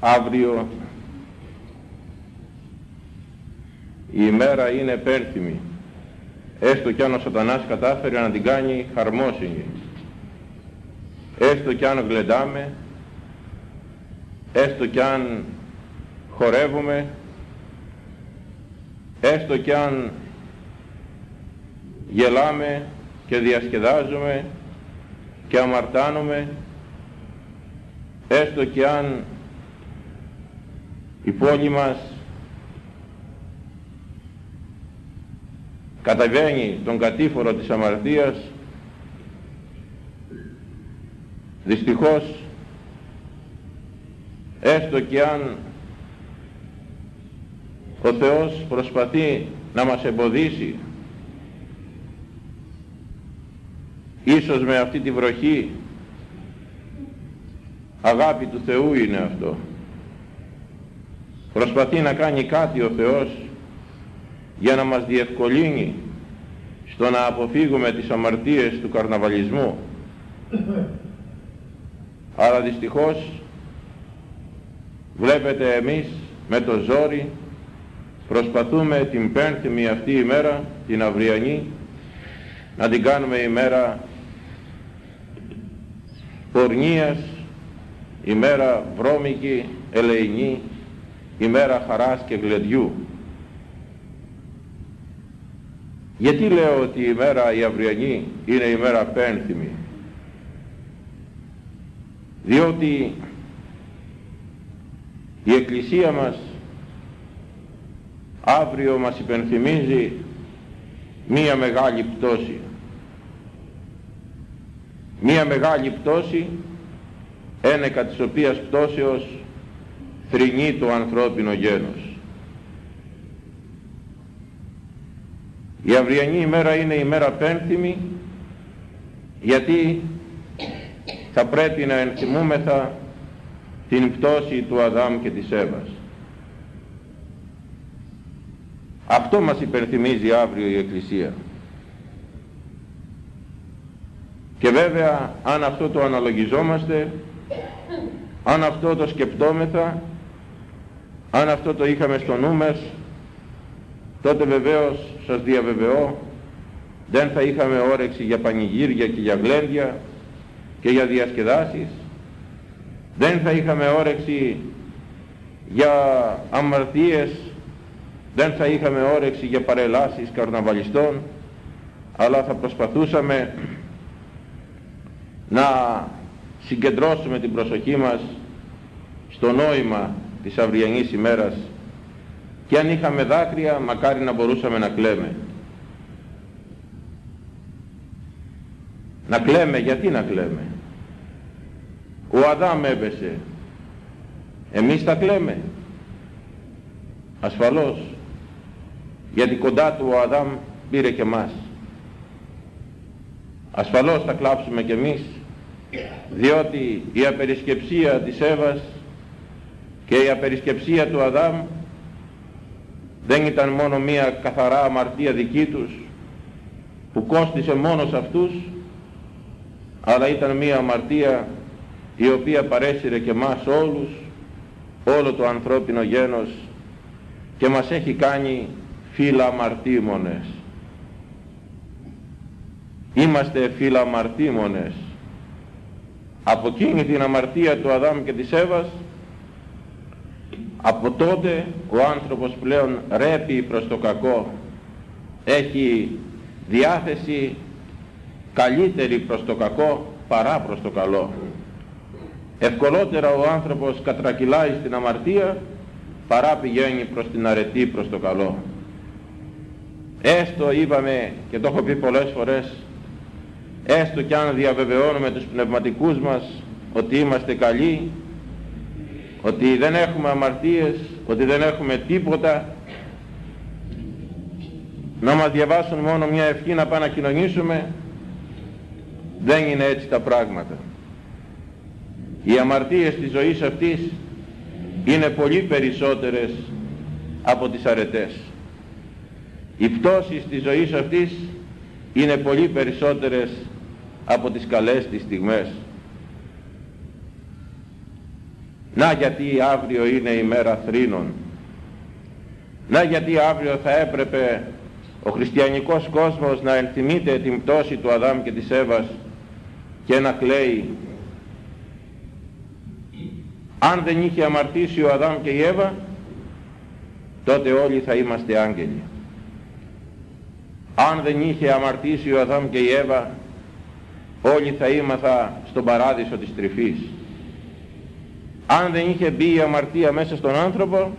αύριο. Η ημέρα είναι πέρθυμη έστω κι αν ο σατανάς κατάφερε να την κάνει χαρμόσυνη. Έστω κι αν γλεντάμε. Έστω κι αν χορεύουμε. Έστω κι αν γελάμε και διασκεδάζουμε και αμαρτάνουμε. Έστω και αν η πόλη μας καταβαίνει τον κατήφορο της αμαρτίας. Δυστυχώς έστω και αν ο Θεός προσπαθεί να μας εμποδίσει ίσως με αυτή τη βροχή αγάπη του Θεού είναι αυτό προσπαθεί να κάνει κάτι ο Θεός για να μας διευκολύνει στο να αποφύγουμε τις αμαρτίες του καρναβαλισμού. Αλλά δυστυχώς βλέπετε εμείς με το ζόρι προσπαθούμε την πένθυμη αυτή ημέρα την αυριανή να την κάνουμε ημέρα πορνείας ημέρα βρώμικη, ελεηνή ημέρα χαράς και γλεντιού γιατί λέω ότι η ημέρα η αυριανή είναι η ημέρα πένθυμη; Διότι η Εκκλησία μας αύριο μας υπενθυμίζει μία μεγάλη πτώση. Μία μεγάλη πτώση ένεκα της οποίας πτώσεως θρηνεί το ανθρώπινο γένος η αυριανή ημέρα είναι η μέρα πένθυμη γιατί θα πρέπει να ενθυμούμεθα την πτώση του Αδάμ και της Εύας. Αυτό μας υπενθυμίζει αύριο η Εκκλησία. Και βέβαια αν αυτό το αναλογιζόμαστε, αν αυτό το σκεπτόμεθα, αν αυτό το είχαμε στο νου μας, τότε βεβαίως σας διαβεβαιώ δεν θα είχαμε όρεξη για πανηγύρια και για γλέντια και για διασκεδάσεις. Δεν θα είχαμε όρεξη για αμαρτίες. Δεν θα είχαμε όρεξη για παρελάσεις καρναβαλιστών. Αλλά θα προσπαθούσαμε να συγκεντρώσουμε την προσοχή μας στο νόημα της αυριανής ημέρας. Και αν είχαμε δάκρυα μακάρι να μπορούσαμε να κλαίμε. Να κλαίμε γιατί να κλαίμε; Ο Αδάμ έπεσε. Εμείς τα κλαίμε. Ασφαλώς γιατί κοντά του ο Αδάμ πήρε και μας. Ασφαλώς θα κλάψουμε και εμείς διότι η απερισκεψία της Εύας και η απερισκεψία του Αδάμ δεν ήταν μόνο μία καθαρά αμαρτία δική τους που κόστισε μόνος σε αυτούς αλλά ήταν μία αμαρτία η οποία παρέσυρε και μας όλους όλο το ανθρώπινο γένος και μας έχει κάνει φύλλα αμαρτήμονες. Είμαστε φύλλα αμαρτήμονες. Από εκείνη την αμαρτία του Αδάμ και της Εύας από τότε ο άνθρωπος πλέον ρέπει προς το κακό έχει διάθεση καλύτερη προς το κακό παρά προς το καλό. Ευκολότερα ο άνθρωπος κατρακυλάει στην αμαρτία παρά πηγαίνει προς την αρετή προς το καλό. Έστω είπαμε και το έχω πει πολλές φορές έστω κι αν διαβεβαιώνουμε τους πνευματικούς μας ότι είμαστε καλοί ότι δεν έχουμε αμαρτίες ότι δεν έχουμε τίποτα να μας διαβάσουν μόνο μια ευχή να πάμε να κοινωνήσουμε δεν είναι έτσι τα πράγματα. Οι αμαρτίες της ζωής αυτής είναι πολύ περισσότερες από τις αρετές. Οι πτώσεις της ζωής αυτής είναι πολύ περισσότερες από τις καλές της στιγμές Να γιατί αύριο είναι η μέρα θρήνων. Να γιατί αύριο θα έπρεπε ο χριστιανικός κόσμος να ενθυμείται την πτώση του Αδάμ και της Εύας και να κλαίει. Αν δεν είχε αμαρτήσει ο Αδάμ και η Εύα τότε όλοι θα είμαστε άγγελοι. Αν δεν είχε αμαρτήσει ο Αδάμ και η Εύα όλοι θα ήμαθα στον παράδεισο της τρυφής αν δεν είχε μπει η αμαρτία μέσα στον άνθρωπο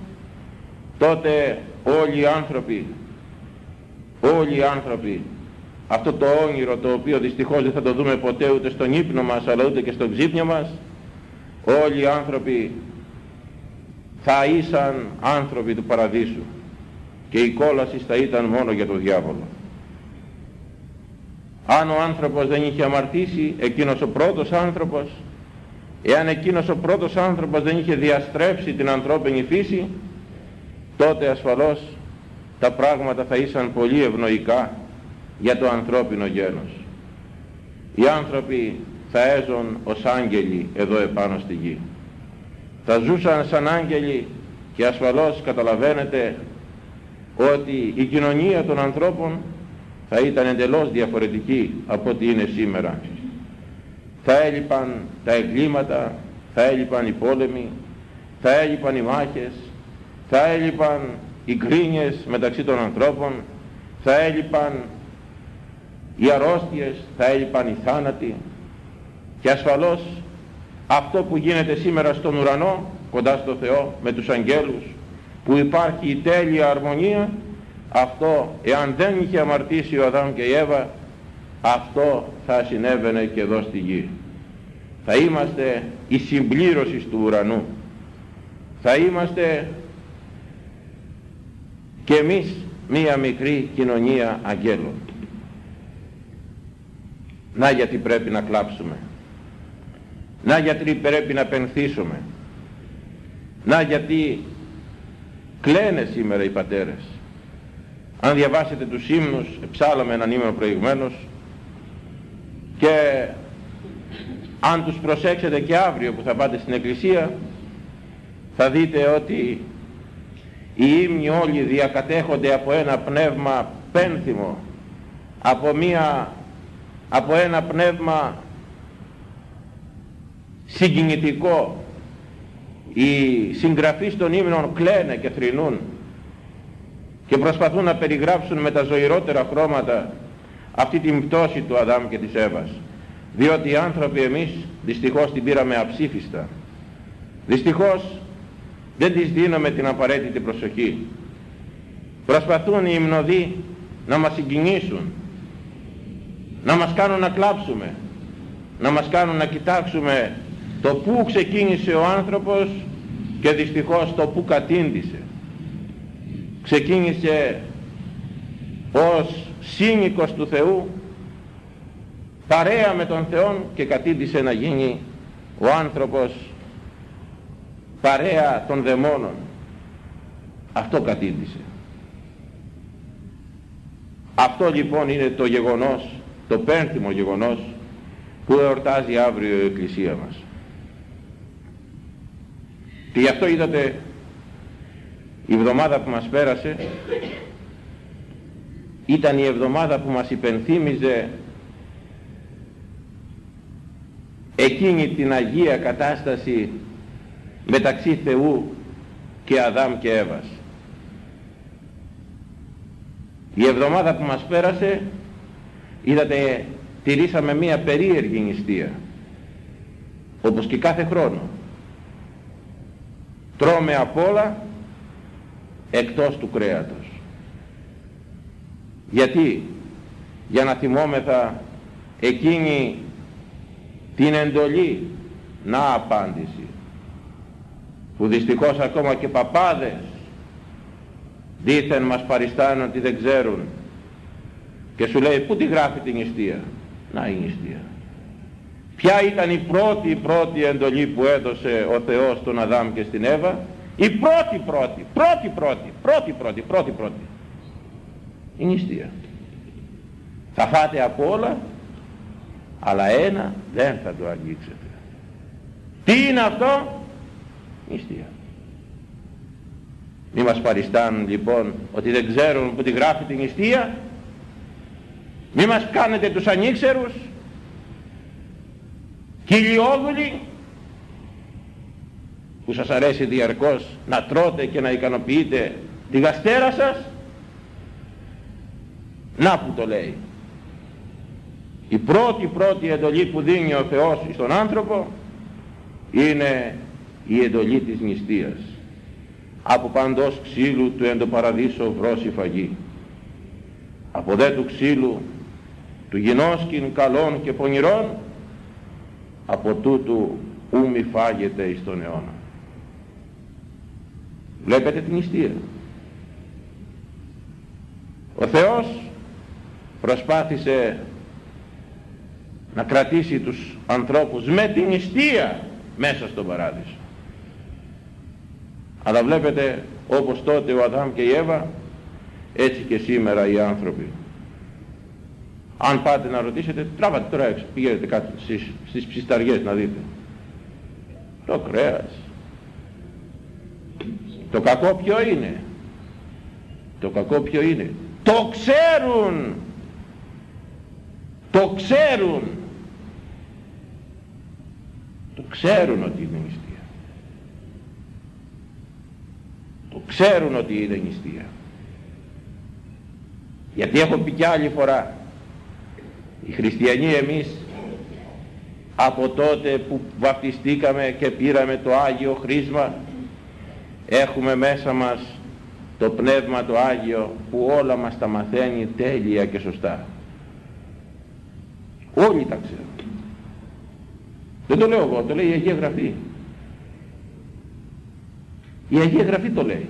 τότε όλοι οι άνθρωποι όλοι οι άνθρωποι αυτό το όνειρο το οποίο δυστυχώς δεν θα το δούμε ποτέ ούτε στον ύπνο μας αλλά ούτε και στον ξύπνιο μας όλοι οι άνθρωποι θα ήσαν άνθρωποι του παραδείσου και η κόλαση θα ήταν μόνο για τον διάβολο. Αν ο άνθρωπος δεν είχε αμαρτήσει, εκείνος ο πρώτος άνθρωπος, εάν εκείνος ο πρώτος άνθρωπος δεν είχε διαστρέψει την ανθρώπινη φύση, τότε ασφαλώς τα πράγματα θα ήσαν πολύ ευνοϊκά για το ανθρώπινο γένος. Οι άνθρωποι θα έζουν ως άγγελοι εδώ επάνω στη γη. Θα ζούσαν σαν άγγελοι και ασφαλώς καταλαβαίνετε ότι η κοινωνία των ανθρώπων θα ήταν εντελώς διαφορετική από ό,τι είναι σήμερα. Θα έλειπαν τα εγκλήματα, θα έλειπαν οι πόλεμοι, θα έλειπαν οι μάχες, θα έλειπαν οι κρίνιες μεταξύ των ανθρώπων, θα έλειπαν οι αρρώστιες, θα έλειπαν οι θάνατοι. Και ασφαλώς αυτό που γίνεται σήμερα στον ουρανό, κοντά στο Θεό, με τους αγγέλους, που υπάρχει η τέλεια αρμονία, αυτό εάν δεν είχε αμαρτήσει ο Αδάμ και η Εύα, αυτό θα συνέβαινε και εδώ στη γη. Θα είμαστε η συμπλήρωση του ουρανού. Θα είμαστε και εμείς μία μικρή κοινωνία αγγέλων. Να γιατί πρέπει να κλάψουμε. Να γιατί πρέπει να πενθήσουμε. Να γιατί κλαίνε σήμερα οι πατέρες. Αν διαβάσετε τους ύμνους, ψάλαμε έναν ύμνο προηγουμένως και αν τους προσέξετε και αύριο που θα πάτε στην εκκλησία θα δείτε ότι οι ύμνοι όλοι διακατέχονται από ένα πνεύμα πένθυμο από, μια, από ένα πνεύμα συγκινητικό. Οι συγγραφείς των ύμνων κλαίνε και θρηνούν και προσπαθούν να περιγράψουν με τα ζωηρότερα χρώματα αυτή την πτώση του Αδάμ και της Εύας. Διότι οι άνθρωποι εμείς δυστυχώς την πήραμε αψήφιστα. Δυστυχώς δεν της δίνουμε την απαραίτητη προσοχή. Προσπαθούν οι υμνοδοί να μας συγκινήσουν να μας κάνουν να κλάψουμε να μας κάνουν να κοιτάξουμε το πού ξεκίνησε ο άνθρωπος και δυστυχώς το πού κατήντησε. Ξεκίνησε ως σύνικος του Θεού παρέα με τον Θεό και κατήντησε να γίνει ο άνθρωπος παρέα των δαιμόνων. Αυτό κατήντησε. Αυτό λοιπόν είναι το γεγονός το πένθυμο γεγονός που εορτάζει αύριο η Εκκλησία μας. Και γι' αυτό είδατε η εβδομάδα που μας πέρασε ήταν η εβδομάδα που μας υπενθύμιζε εκείνη την Αγία κατάσταση μεταξύ Θεού και Αδάμ και Εύας. Η εβδομάδα που μας πέρασε είδατε τηρήσαμε μία περίεργη νηστεία όπως και κάθε χρόνο τρώμε απ' όλα εκτός του κρέατος γιατί; Για να θυμόμεθα εκείνη την εντολή να απάντηση που δυστυχώς ακόμα και παπάδες δήθεν μας παριστάνουν ότι δεν ξέρουν. Και σου λέει πού τη γράφει την νηστεία; Να η νηστεία. Ποια ήταν η πρώτη πρώτη εντολή που έδωσε ο Θεός στον Αδάμ και στην Εύα; Η πρώτη πρώτη πρώτη πρώτη πρώτη πρώτη πρώτη πρώτη η νηστεία θα φάτε από όλα αλλά ένα δεν θα το αγγίξετε τι είναι αυτό; Νηστεία. Μη μας παριστάνουν λοιπόν ότι δεν ξέρουν που τη γράφει την νηστεία. Μη μας κάνετε τους ανήξερους. Κυλιόδουλοι που σας αρέσει διαρκώς να τρώτε και να ικανοποιείτε τη γαστέρα σας. Να που το λέει. Η πρώτη πρώτη εντολή που δίνει ο Θεός στον άνθρωπο είναι η εντολή της νηστείας. Από παντός ξύλου του εν το παραδείσο βρώσει φαγή. Από δε του ξύλου του γινώσκην καλών και πονηρών από τούτου ου μη φάγεται εις τον αιώνα. Βλέπετε την νηστεία. Ο Θεός προσπάθησε να κρατήσει τους ανθρώπους με την νηστεία μέσα στον παράδεισο. Αλλά βλέπετε όπως τότε ο Αδάμ και η Εύα έτσι και σήμερα οι άνθρωποι. Αν πάτε να ρωτήσετε, τράβατε τώρα έξω, πηγαίνετε κάτω στις, στις ψισταριές να δείτε. Το κρέας. Το κακό ποιο είναι; Το κακό ποιο είναι; Το ξέρουν. Το ξέρουν. Το ξέρουν ότι είναι νηστεία. Το ξέρουν ότι είναι νηστεία. Γιατί έχω πει κι άλλη φορά, οι χριστιανοί εμείς από τότε που βαπτιστήκαμε και πήραμε το Άγιο Χρίσμα έχουμε μέσα μας το Πνεύμα το Άγιο που όλα μας τα μαθαίνει τέλεια και σωστά. Όλοι τα ξέρουν. Δεν το λέω εγώ, το λέει η Αγία Γραφή. Η Αγία Γραφή το λέει.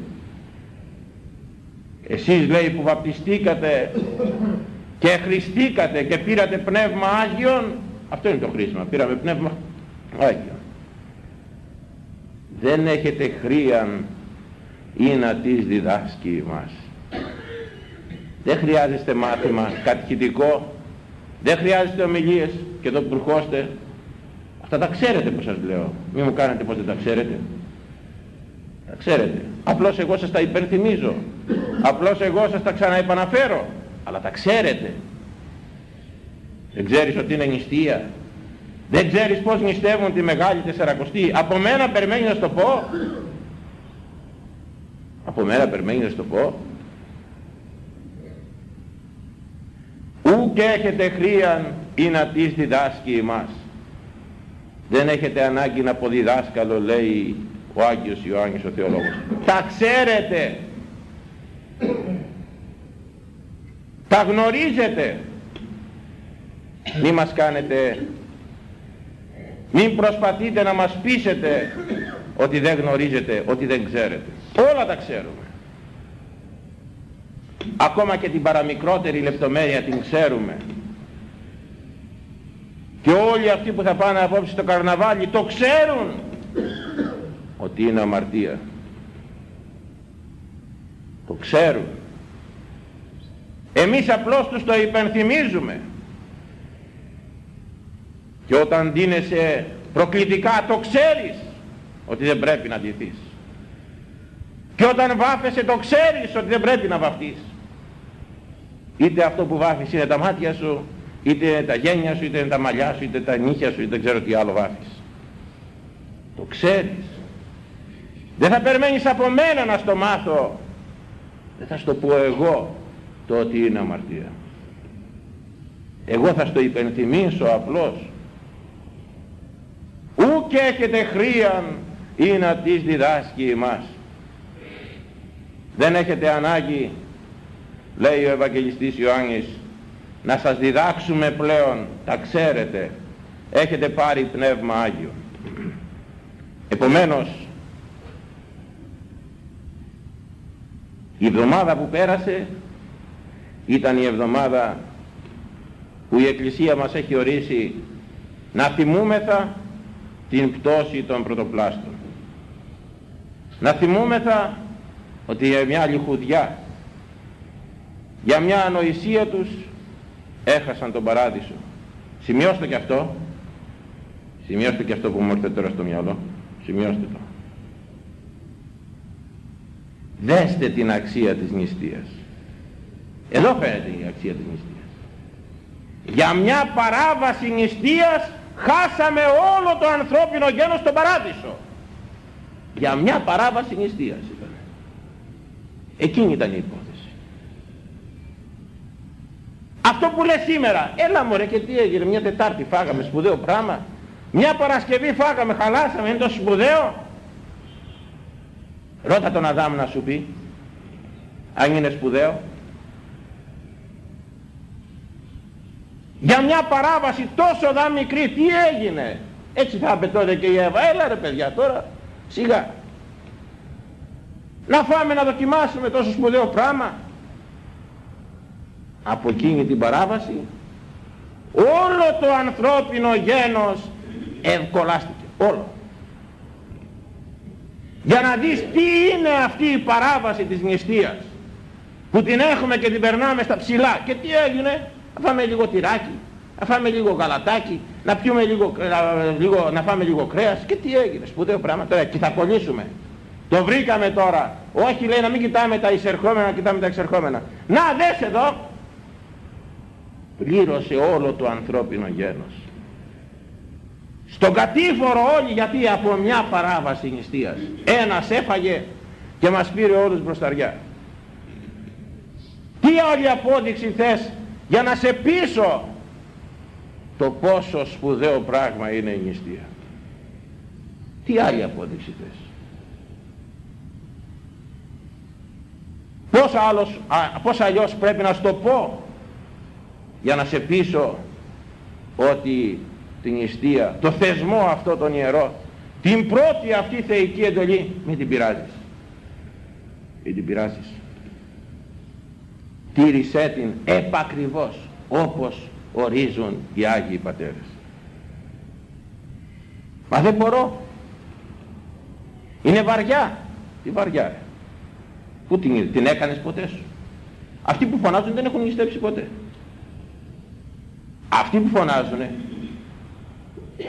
Εσείς λέει που βαπτιστήκατε και χρηστήκατε και πήρατε πνεύμα Άγιον, αυτό είναι το χρήσμα, πήραμε πνεύμα Άγιον. Δεν έχετε χρίαν ή να τις διδάσκει μας. Δεν χρειάζεστε μάθημα κατηχητικό, δεν χρειάζεστε ομιλίες και το προχώστε. Αυτά τα ξέρετε που σας λέω. Μην μου κάνετε πως δεν τα ξέρετε. Τα ξέρετε. Απλώς εγώ σας τα υπενθυμίζω. Απλώς εγώ σας τα ξαναεπαναφέρω. Αλλά τα ξέρετε. Δεν ξέρεις ότι είναι νηστεία. Δεν ξέρεις πως νηστεύουν τη Μεγάλη Τεσσαρακοστή. Από μένα περιμένει να σου το πω. Από μένα περιμένει να σου το πω. Ού και έχετε χρίαν ή να τις διδάσκει εμάς. Δεν έχετε ανάγκη να πω διδάσκαλο λέει ο Άγιος Ιωάννης ο Θεολόγος. Τα ξέρετε. Τα γνωρίζετε. Μη μας κάνετε, μην προσπαθείτε να μας πείσετε ότι δεν γνωρίζετε, ότι δεν ξέρετε. Όλα τα ξέρουμε. Ακόμα και την παραμικρότερη λεπτομέρεια την ξέρουμε. Και όλοι αυτοί που θα πάνε απόψε στο καρναβάλι το ξέρουν ότι είναι αμαρτία. Το ξέρουν. Εμείς απλώς τους το υπενθυμίζουμε. Και όταν δίνεσαι προκλητικά το ξέρεις ότι δεν πρέπει να ντυθείς. Και όταν βάφεσαι το ξέρεις ότι δεν πρέπει να βαφτείς. Είτε αυτό που βάφεις είναι τα μάτια σου, είτε είναι τα γένια σου, είτε είναι τα μαλλιά σου, είτε τα νύχια σου, είτε δεν ξέρω τι άλλο βάφεις. Το ξέρεις. Δεν θα περιμένεις από μένα να στο μάθω. Δεν θα στο πω εγώ το ότι είναι αμαρτία. Εγώ θα στο υπενθυμίσω απλώς. Ού και έχετε χρίαν ή να τις διδάσκει εμάς. Δεν έχετε ανάγκη, λέει ο Ευαγγελιστής Ιωάννης, να σας διδάξουμε πλέον, τα ξέρετε, έχετε πάρει Πνεύμα Άγιο. Επομένως, η εβδομάδα που πέρασε ήταν η εβδομάδα που η Εκκλησία μας έχει ορίσει να θυμούμεθα την πτώση των πρωτοπλάστων. Να θυμούμεθα ότι για μια λιχουδιά, για μια ανοησία τους έχασαν τον παράδεισο. Σημειώστε και αυτό. Σημειώστε και αυτό που μου έρθει τώρα στο μυαλό. Σημειώστε το. δέστε την αξία της νηστείας εδώ φαίνεται η αξία της νηστείας για μια παράβαση νηστείας χάσαμε όλο το ανθρώπινο γένος στον παράδεισο για μια παράβαση νηστείας ήταν εκείνη ήταν η υπόθεση αυτό που λέει σήμερα. Έλα μωρέ και τι έγινε μια Τετάρτη φάγαμε σπουδαίο πράγμα. Μια Παρασκευή φάγαμε χαλάσαμε είναι το σπουδαίο. Ρώτα τον Αδάμ να σου πει αν είναι σπουδαίο. Για μια παράβαση τόσο δα μικρή τι έγινε. Έτσι θα απαιτώνε και η Εύα. Έλα ρε παιδιά τώρα σιγά. Να φάμε να δοκιμάσουμε τόσο σπουδαίο πράγμα από εκείνη την παράβαση όλο το ανθρώπινο γένος ευκολάστηκε. Όλο. Για να δεις τι είναι αυτή η παράβαση της νηστείας που την έχουμε και την περνάμε στα ψηλά. Και τι έγινε; Να φάμε λίγο τυράκι να φάμε λίγο γαλατάκι να πιούμε λίγο, να, λίγο, να φάμε λίγο κρέας. Και τι έγινε; Σπουδαίο πράγμα. Τώρα και θα κολλήσουμε. Το βρήκαμε τώρα. Όχι λέει να μην κοιτάμε τα εισερχόμενα να κοιτάμε τα εξερχόμενα. Να δες εδώ πλήρωσε όλο το ανθρώπινο γένος. Στον κατήφορο όλοι γιατί από μια παράβαση νηστείας ένας έφαγε και μας πήρε όλους μπροσταριά τι άλλη απόδειξη θες για να σε πείσω το πόσο σπουδαίο πράγμα είναι η νηστεία; Τι άλλη απόδειξη θες; Πώς, άλλος, α, πώς αλλιώς πρέπει να σου το πω; Για να σε πείσω ότι την νηστεία, το θεσμό αυτό τον ιερό, την πρώτη αυτή θεϊκή εντολή, μην την πειράζεις. Μην την πειράζεις. Τήρησέ την επακριβώς όπως ορίζουν οι Άγιοι Πατέρες. Μα δεν μπορώ. Είναι βαριά. Τι βαριά Πού την, την έκανες ποτέ σου; Αυτοί που φωνάζουν δεν έχουν νηστέψει ποτέ. Αυτοί που φωνάζουν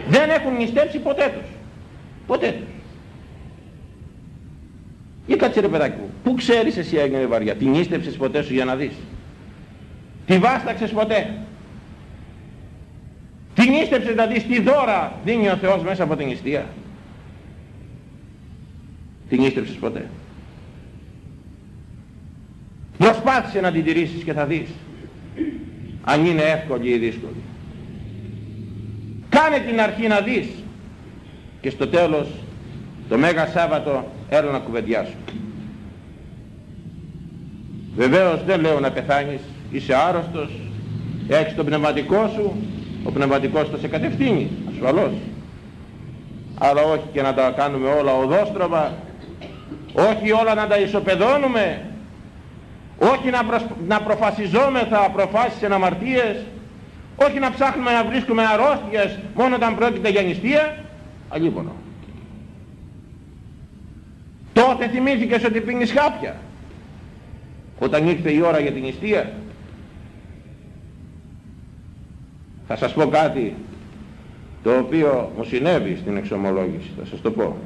δεν έχουν νηστέψει ποτέ τους. Ποτέ τους. Ή κάτσε ρε παιδάκι μου, πού ξέρεις εσύ έγινε βαριά, την νήστεψες ποτέ σου για να δεις; Τη βάσταξες ποτέ; Την νήστεψες να δεις τι δώρα δίνει ο Θεός μέσα από την νηστεία; Την νήστεψες ποτέ; Προσπάθησε να την τηρήσεις και θα δεις αν είναι εύκολη ή δύσκολη. Κάνε την αρχή να δεις. Και στο τέλος το Μέγα Σάββατο έλα να κουβεντιάσω. Βεβαίως δεν λέω να πεθάνεις, είσαι άρρωστος, έχεις το πνευματικό σου, ο πνευματικός θα σε κατευθύνει, ασφαλώς. Αλλά όχι και να τα κάνουμε όλα οδόστροβα, όχι όλα να τα ισοπεδώνουμε, όχι να, προσ... να προφασιζόμεθα προφάσεις εν αμαρτίες, όχι να ψάχνουμε να βρίσκουμε αρρώστιες μόνο όταν πρόκειται για νηστεία, αλίμονο. Τότε θυμήθηκες ότι πίνεις χάπια, όταν ήρθε η ώρα για την νηστεία. Θα σας πω κάτι το οποίο μου συνέβη στην εξομολόγηση, θα σας το πω.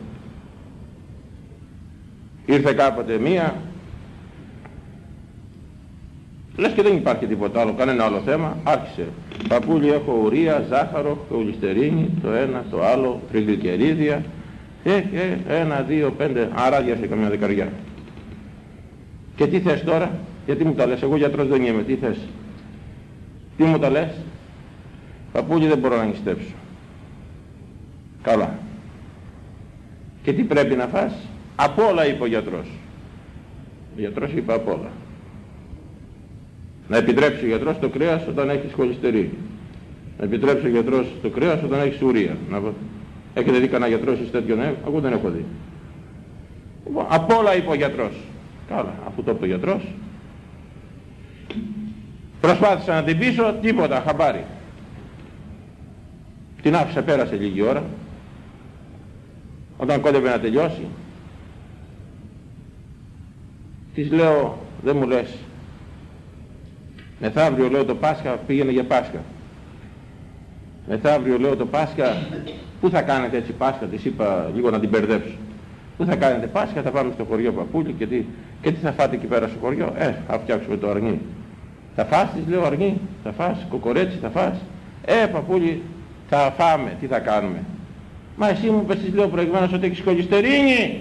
Ήρθε κάποτε μία Λες και δεν υπάρχει τίποτα άλλο, κανένα άλλο θέμα, άρχισε. Παπούλι έχω ουρία, ζάχαρο, χολυστερίνη, το ένα, το άλλο, τριγλικερίδια, ε, ε, ένα, δύο, πέντε, αράδια σε καμιά δεκαριά. Και τι θες τώρα, γιατί μου τα λες, εγώ γιατρός δεν είμαι, τι θες; Τι μου τα λες, παπούλι δεν μπορώ να νηστέψω. Καλά. Και τι πρέπει να φας, απ' όλα είπε ο γιατρός. Ο γιατρός είπε απ' όλα. Να επιτρέψει ο γιατρός το κρέας όταν έχεις χολυστερή. Να επιτρέψει ο γιατρός το κρέας όταν έχεις ουρία. Να... Έχετε δει κανένα γιατρός σε τέτοιο νέο, εγώ δεν έχω δει. Λοιπόν, απ' όλα είπε ο γιατρός. Καλά, αφού το είπε ο γιατρός. Προσπάθησα να την πείσω, τίποτα, χαμπάρι. Την άφησα, πέρασε λίγη ώρα. Όταν κόντευε να τελειώσει, της λέω, δεν μου λες, Μεθαύριο λέω το Πάσχα πήγαινε για Πάσχα. Μεθαύριο λέω το Πάσχα, πού θα κάνετε έτσι Πάσχα, της είπα λίγο να την μπερδέψω. Πού θα κάνετε Πάσχα, θα πάμε στο χωριό Παπούλη και τι, και τι θα φάτε εκεί πέρα στο χωριό. Ε, θα φτιάξουμε το αρνί. Θα φας, της λέω αρνί, θα φας, κοκορέτσι θα φας. Ε, Παπούλη, θα φάμε, τι θα κάνουμε. Μα εσύ μου πες της λέω προηγουμένως ότι έχεις χολυστερίνη.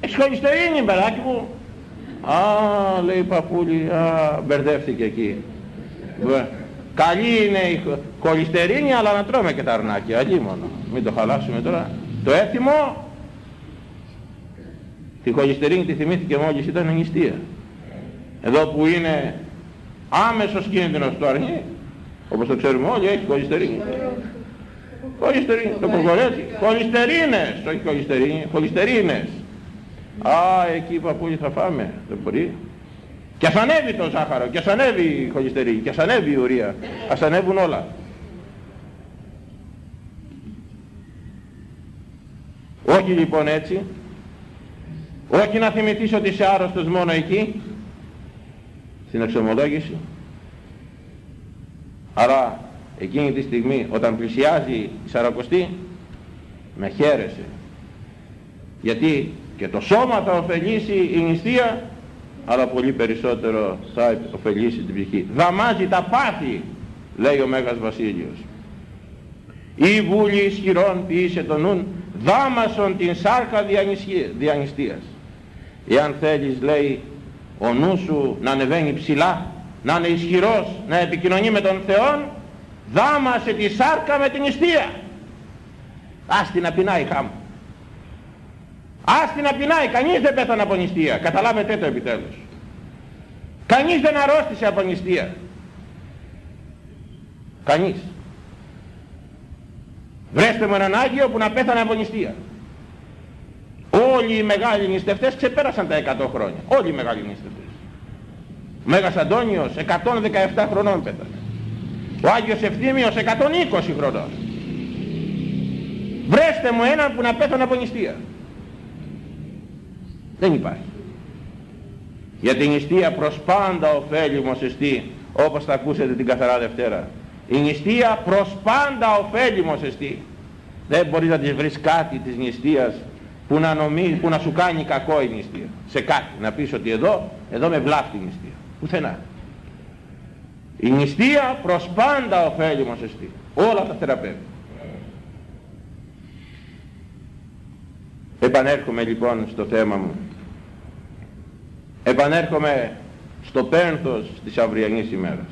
Έχεις χολυστερίνη, μπεράκι μου. Α, λέει Παπούλη, α, μπερδεύτηκε εκεί. Καλή είναι η χολυστερίνη, αλλά να τρώμε και τα αρνάκια, αλλή μόνο. Μην το χαλάσουμε τώρα. Το έθιμο Τη χολυστερίνη τη θυμήθηκε μόλις ήταν νηστεία. Εδώ που είναι άμεσος κίνδυνος του αρνί, όπως το ξέρουμε όλοι, έχει χολυστερίνη. Χολυστερίνη, το κοκορέτσι. Χολυστερίνες, όχι χολυστερίνη, χολυστερίνες. Α, εκεί παππούλη θα φάμε, δεν μπορεί. Και ας ανέβει το ζάχαρο, και ας ανέβει η χολυστερίνη, και ας ανέβει η ουρία. Ας ανέβουν όλα. Όχι λοιπόν έτσι, όχι να θυμηθείς ότι είσαι άρρωστος μόνο εκεί, στην εξομολόγηση. Άρα εκείνη τη στιγμή όταν πλησιάζει η Σαρακοστή, με χαίρεσε. Γιατί και το σώμα θα ωφελήσει η νηστεία, αλλά πολύ περισσότερο θα ωφελήσει την ψυχή. Δαμάζει τα πάθη, λέει ο Μέγας Βασίλειος. Η βούλη ισχυρών ποιήσε τον νουν, δάμασον την σάρκα διανυστίας. Εάν θέλεις λέει ο νου σου να ανεβαίνει ψηλά, να είναι ισχυρός, να επικοινωνεί με τον Θεό, δάμασε τη σάρκα με την νηστεία. Ας την απεινάει χάμ. Ας την απεινάει, κανείς δεν πέθανε από νηστεία. Καταλάβετε το επιτέλους. Κανείς δεν αρρώστησε από νηστεία. Κανείς. Βρέστε μου έναν Άγιο που να πέθανε από νηστεία. Όλοι οι μεγάλοι νηστευτές ξεπέρασαν τα 100 χρόνια. Όλοι οι μεγάλοι νηστευτές. Ο Μέγας Αντώνιος 117 χρονών πέθανε. Ο Άγιος Ευθύμιος 120 χρονών. Βρέστε μου έναν που να πέθανε από νηστεία. Δεν υπάρχει. Γιατί η νηστεία προς πάντα ωφέλιμος εστί, όπως θα ακούσετε την καθαρά Δευτέρα. Η νηστεία προς πάντα ωφέλιμος εστί. Δεν μπορείς να της βρεις κάτι της νηστείας που να, νομίζει, που να σου κάνει κακό η νηστεία. Σε κάτι. Να πεις ότι εδώ, εδώ με βλάφτει η νηστεία. Πουθενά. Η νηστεία προς πάντα ωφέλιμος εστί. Όλα τα θεραπεύει. Επανέρχομαι λοιπόν στο θέμα μου. Επανέρχομαι στο πένθος της αυριανής ημέρας.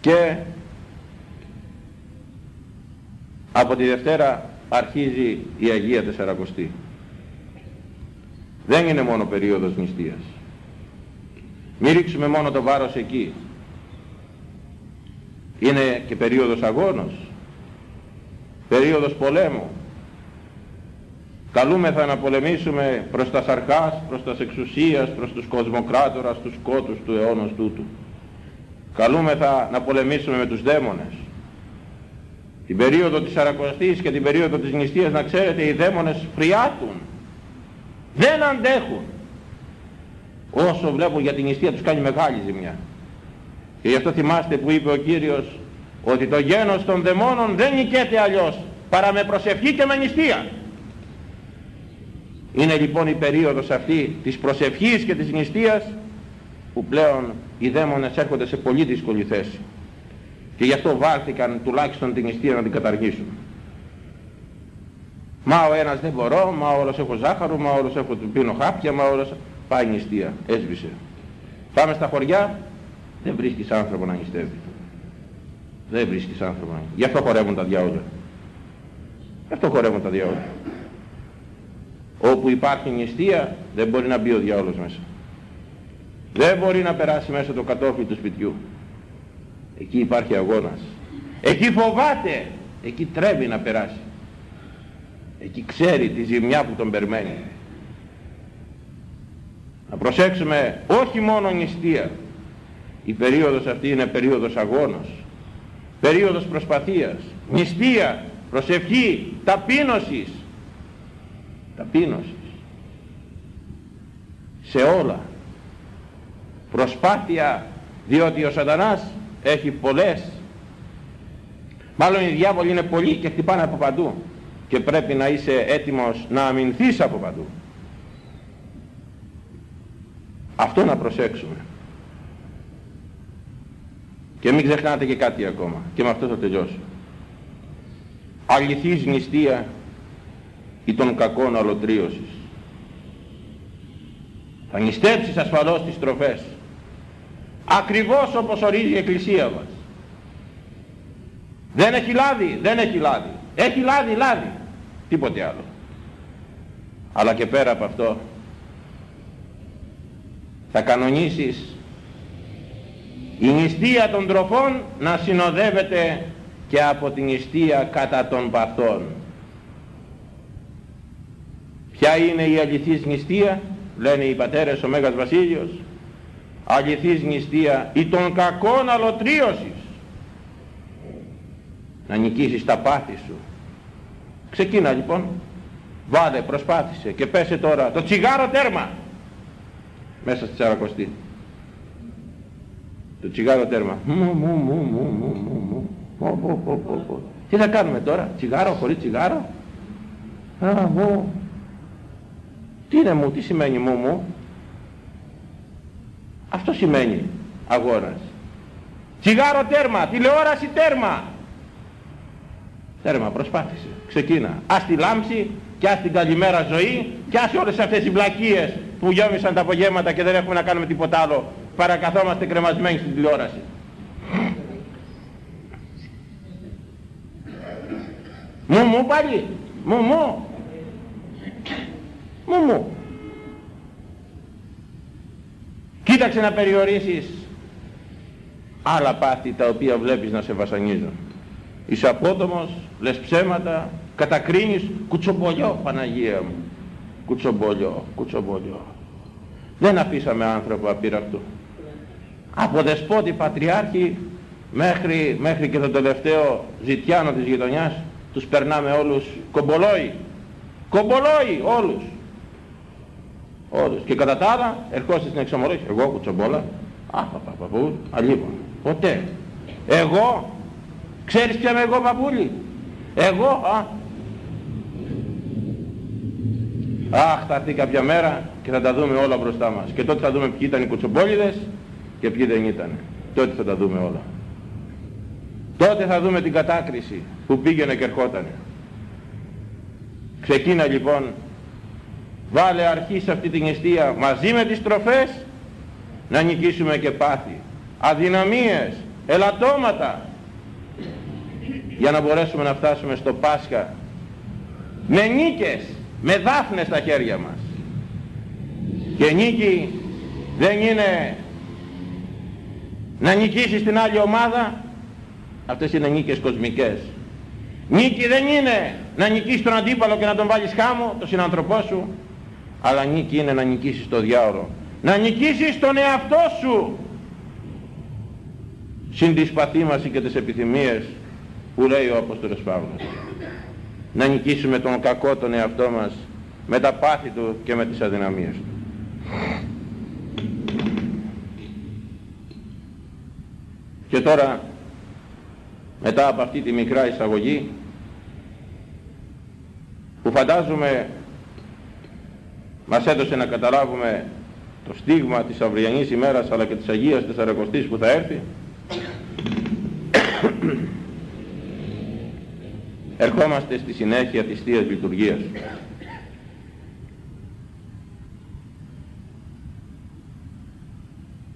Και από τη Δευτέρα αρχίζει η Αγία Τεσσαρακοστή. Δεν είναι μόνο περίοδος νηστείας. Μην ρίξουμε μόνο το βάρος εκεί. Είναι και περίοδος αγώνος. Περίοδος πολέμου. Καλούμεθα να πολεμήσουμε προς τα σαρκάς, προς τα εξουσίας, προς τους κοσμοκράτορας, τους κότους του αιώνος τούτου. Καλούμεθα να πολεμήσουμε με τους δαίμονες. Την περίοδο της Σαρακοστής και την περίοδο της νηστείας να ξέρετε οι δαίμονες φριάτουν. Δεν αντέχουν. Όσο βλέπουν για την νηστεία τους κάνει μεγάλη ζημιά. Και γι' αυτό θυμάστε που είπε ο Κύριος ότι το γένος των δαιμόνων δεν νικέται αλλιώς παρά με προσευχή και με νηστεία είναι λοιπόν η περίοδος αυτή της προσευχής και της νηστείας που πλέον οι δαίμονες έρχονται σε πολύ δύσκολη θέση και γι' αυτό βάλθηκαν τουλάχιστον την νηστεία να την καταργήσουν. Μα ο ένας δεν μπορώ, μα όλος έχω ζάχαρο, μα όλος έχω του πίνω χάπια, μα όλος... Πάει η νηστεία, έσβησε. Πάμε στα χωριά, δεν βρίσκεις άνθρωπο να νηστεύει. Δεν βρίσκεις άνθρωπο να νηστεύει. Γι' αυτό χορεύουν τα διάολα. Γι' αυτό χορεύουν τα διάολα. Όπου υπάρχει νηστεία δεν μπορεί να μπει ο διάολος μέσα. Δεν μπορεί να περάσει μέσα το κατόφλι του σπιτιού. Εκεί υπάρχει αγώνας. Εκεί φοβάται. Εκεί τρέμει να περάσει. Εκεί ξέρει τη ζημιά που τον περιμένει. Να προσέξουμε όχι μόνο νηστεία. Η περίοδος αυτή είναι περίοδος αγώνος. Περίοδος προσπαθίας. Νηστεία, προσευχή, ταπείνωσης. Ταπείνωσης. Σε όλα. Προσπάθεια διότι ο σατανάς έχει πολλές μάλλον οι διάβολοι είναι πολλοί και χτυπάνε από παντού και πρέπει να είσαι έτοιμος να αμυνθείς από παντού. Αυτό να προσέξουμε. Και μην ξεχνάτε και κάτι ακόμα. Και με αυτό θα τελειώσω. Αληθής νηστεία ή των κακών αλωτρίωσης. Θα νηστέψεις ασφαλώς τις τροφές. Ακριβώς όπως ορίζει η Εκκλησία μας. Δεν έχει λάδι, δεν έχει λάδι. Έχει λάδι, λάδι. Τίποτε άλλο. Αλλά και πέρα από αυτό θα κανονίσεις η νηστεία των τροφών να συνοδεύεται και από την νηστεία κατά των παθών. Ποια είναι η αληθής νηστεία, λένε οι πατέρες ο Μέγας Βασίλειος, αληθής νηστεία ή των κακών αλωτρίωσης. Να νικήσεις τα πάθη σου. Ξεκίνα λοιπόν, βάλε, προσπάθησε και πέσε τώρα το τσιγάρο τέρμα μέσα στη Σαρακοστή. Το τσιγάρο τέρμα. Μου, μου, μου, μου, μου, μου, μου. Τι θα κάνουμε τώρα, τσιγάρο χωρίς τσιγάρο; Α, μου. Τι είναι μου, τι σημαίνει μου, μου; Αυτό σημαίνει αγόρας. Τσιγάρο τέρμα, τηλεόραση τέρμα. Τέρμα, προσπάθησε. Ξεκίνα. Ας τη λάμψη και ας την καλημέρα ζωή και ας όλες αυτές οι βλακίες που γιόμισαν τα απογεύματα και δεν έχουμε να κάνουμε τίποτα άλλο παρακαθόμαστε κρεμασμένοι στην τηλεόραση. Μου μου πάλι, μου μου, μου μου. Κοίταξε να περιορίσεις άλλα πάθη τα οποία βλέπεις να σε βασανίζουν. Είσαι απότομος, λες ψέματα, κατακρίνεις κουτσομπολιό Παναγία μου. Κουτσομπολιό, κουτσομπολιό. Δεν αφήσαμε άνθρωπο απείρακτο από δεσπότη πατριάρχη μέχρι, μέχρι και τον τελευταίο ζητιάνο της γειτονιάς τους περνάμε όλους κομπολόι κομπολόι όλους όλους και κατά τα άλλα ερχόσαστε στην εξομολόγηση εγώ κουτσομπόλα. Α παπα παππού αλίμον ποτέ. Εγώ ξέρεις ποια είμαι εγώ παππούλη; Εγώ α. Αχ θα έρθει κάποια μέρα και θα τα δούμε όλα μπροστά μας. Και τότε θα δούμε ποιοι ήταν οι κουτσομπόλιδες και ποιοι δεν ήταν. Τότε θα τα δούμε όλα. Τότε θα δούμε την κατάκριση που πήγαινε και ερχότανε. Ξεκίνα λοιπόν, βάλε αρχή σε αυτή την αιστεία μαζί με τις τροφές να νικήσουμε και πάθη. Αδυναμίες, ελαττώματα για να μπορέσουμε να φτάσουμε στο Πάσχα με νίκες, με δάφνες στα χέρια μας. Και νίκη δεν είναι να νικήσεις την άλλη ομάδα αυτές είναι νίκες κοσμικές νίκη δεν είναι να νικήσεις τον αντίπαλο και να τον βάλεις χάμω τον συνανθρωπό σου αλλά νίκη είναι να νικήσεις το διάολο να νικήσεις τον εαυτό σου. Συν τις παθήμαση και τις επιθυμίες που λέει ο Απόστολος Παύλος. Να νικήσουμε τον κακό τον εαυτό μας με τα πάθη του και με τις αδυναμίες του. Και τώρα μετά από αυτή τη μικρά εισαγωγή που φαντάζομαι μας έδωσε να καταλάβουμε το στίγμα της αυριανής ημέρας αλλά και της Αγίας Τεσσαρακοστής που θα έρθει. Ερχόμαστε στη συνέχεια της Θείας Λειτουργίας.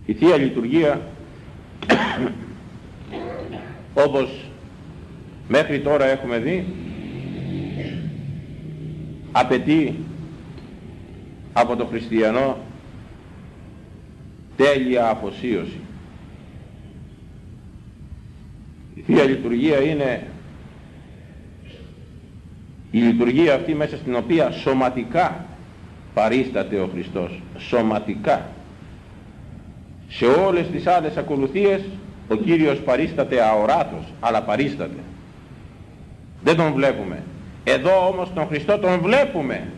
Η Θεία Λειτουργία όπως μέχρι τώρα έχουμε δει απαιτεί από το χριστιανό τέλεια αφοσίωση. Η Θεία Λειτουργία είναι η λειτουργία αυτή μέσα στην οποία σωματικά παρίσταται ο Χριστός. Σωματικά. Σε όλες τις άλλες ακολουθίες ο Κύριος παρίσταται αοράτος, αλλά παρίσταται. Δεν τον βλέπουμε. Εδώ όμως τον Χριστό τον βλέπουμε.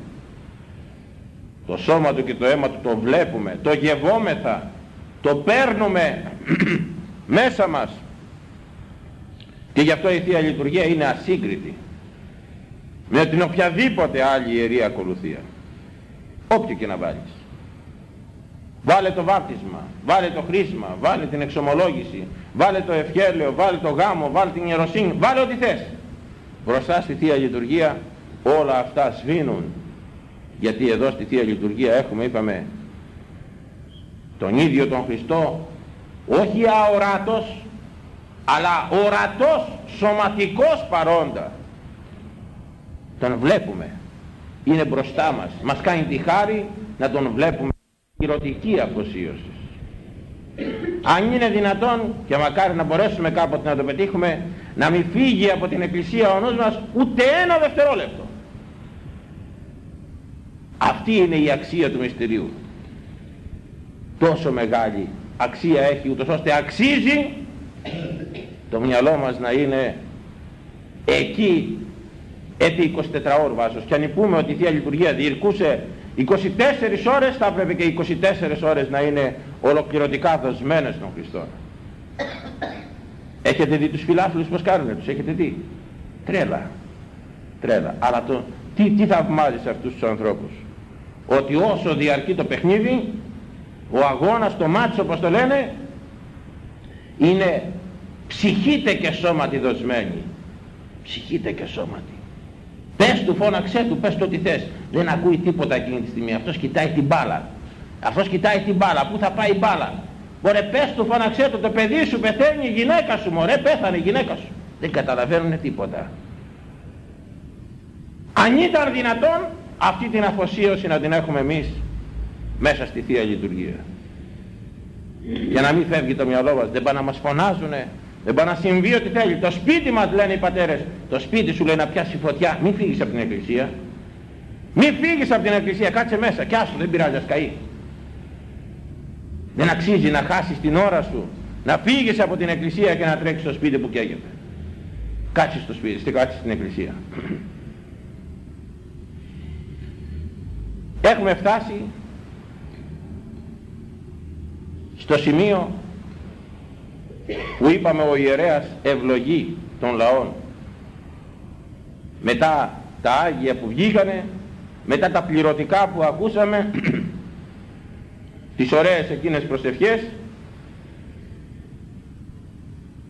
Το σώμα του και το αίμα του το βλέπουμε. Το γευόμεθα. Το παίρνουμε μέσα μας. Και γι' αυτό η Θεία Λειτουργία είναι ασύγκριτη. με την οποιαδήποτε άλλη ιερή ακολουθία όποιο και να βάλεις βάλε το βάπτισμα βάλε το χρήσμα βάλε την εξομολόγηση βάλε το ευχέλαιο βάλε το γάμο βάλε την ιεροσύνη βάλε ό,τι θες μπροστά στη Θεία Λειτουργία όλα αυτά σβήνουν γιατί εδώ στη Θεία Λειτουργία έχουμε είπαμε τον ίδιο τον Χριστό όχι αοράτος αλλά ορατός σωματικός παρόντα. Τον βλέπουμε. Είναι μπροστά μας. Μας κάνει τη χάρη να τον βλέπουμε. Ερωτική αφοσίωση. Αν είναι δυνατόν και μακάρι να μπορέσουμε κάποτε να το πετύχουμε να μην φύγει από την Εκκλησία ο νους μας ούτε ένα δευτερόλεπτο αυτή είναι η αξία του μυστηρίου. Τόσο μεγάλη αξία έχει ούτως ώστε αξίζει το μυαλό μας να είναι εκεί επί 24 ώρες βάσος. Και αν πούμε ότι η Θεία Λειτουργία διηρκούσε 24 ώρες θα έπρεπε και 24 ώρες να είναι ολοκληρωτικά δοσμένες των Χριστών. Έχετε δει τους φιλάθλους πως κάνουν τους έχετε δει; Τρέλα τρέλα. Αλλά το, τι, τι θαυμάζει σε αυτούς τους ανθρώπους; Ότι όσο διαρκεί το παιχνίδι ο αγώνας, το μάτσο όπως το λένε είναι ψυχήτε και σώματι δοσμένη. Ψυχήτε και σώματι. Πες του φώναξέ του πες του ό,τι θες. Δεν ακούει τίποτα εκείνη τη στιγμή. Αυτός κοιτάει την μπάλα. Αυτός κοιτάει την μπάλα. Πού θα πάει η μπάλα; Μωρέ πες του φώναξέ του το παιδί σου πεθαίνει η γυναίκα σου μωρέ πέθανε η γυναίκα σου. Δεν καταλαβαίνουν τίποτα. Αν ήταν δυνατόν αυτή την αφοσίωση να την έχουμε εμείς μέσα στη Θεία Λειτουργία. Για να μην φεύγει το μυαλό μας δεν πάνε να μας φωνάζουνε δεν πάνε να συμβεί ό,τι θέλει. Το σπίτι μας λένε οι πατέρες το σπίτι σου λέει να πιάσει φωτιά. Μην φύγεις από την εκκλησία. Μην φύγεις από την εκκλησία κάτσε μέσα. Κι άσου δεν πειράζει ας καεί. Δεν αξίζει να χάσεις την ώρα σου να φύγεις από την εκκλησία και να τρέξεις στο σπίτι που καίγεται. Κάτσε στο σπίτι, κάτσε στην εκκλησία έχουμε φτάσει στο σημείο που είπαμε ο ιερέας ευλογεί των λαών μετά τα Άγια που βγήκανε μετά τα πληρωτικά που ακούσαμε τις ωραίες εκείνες προσευχές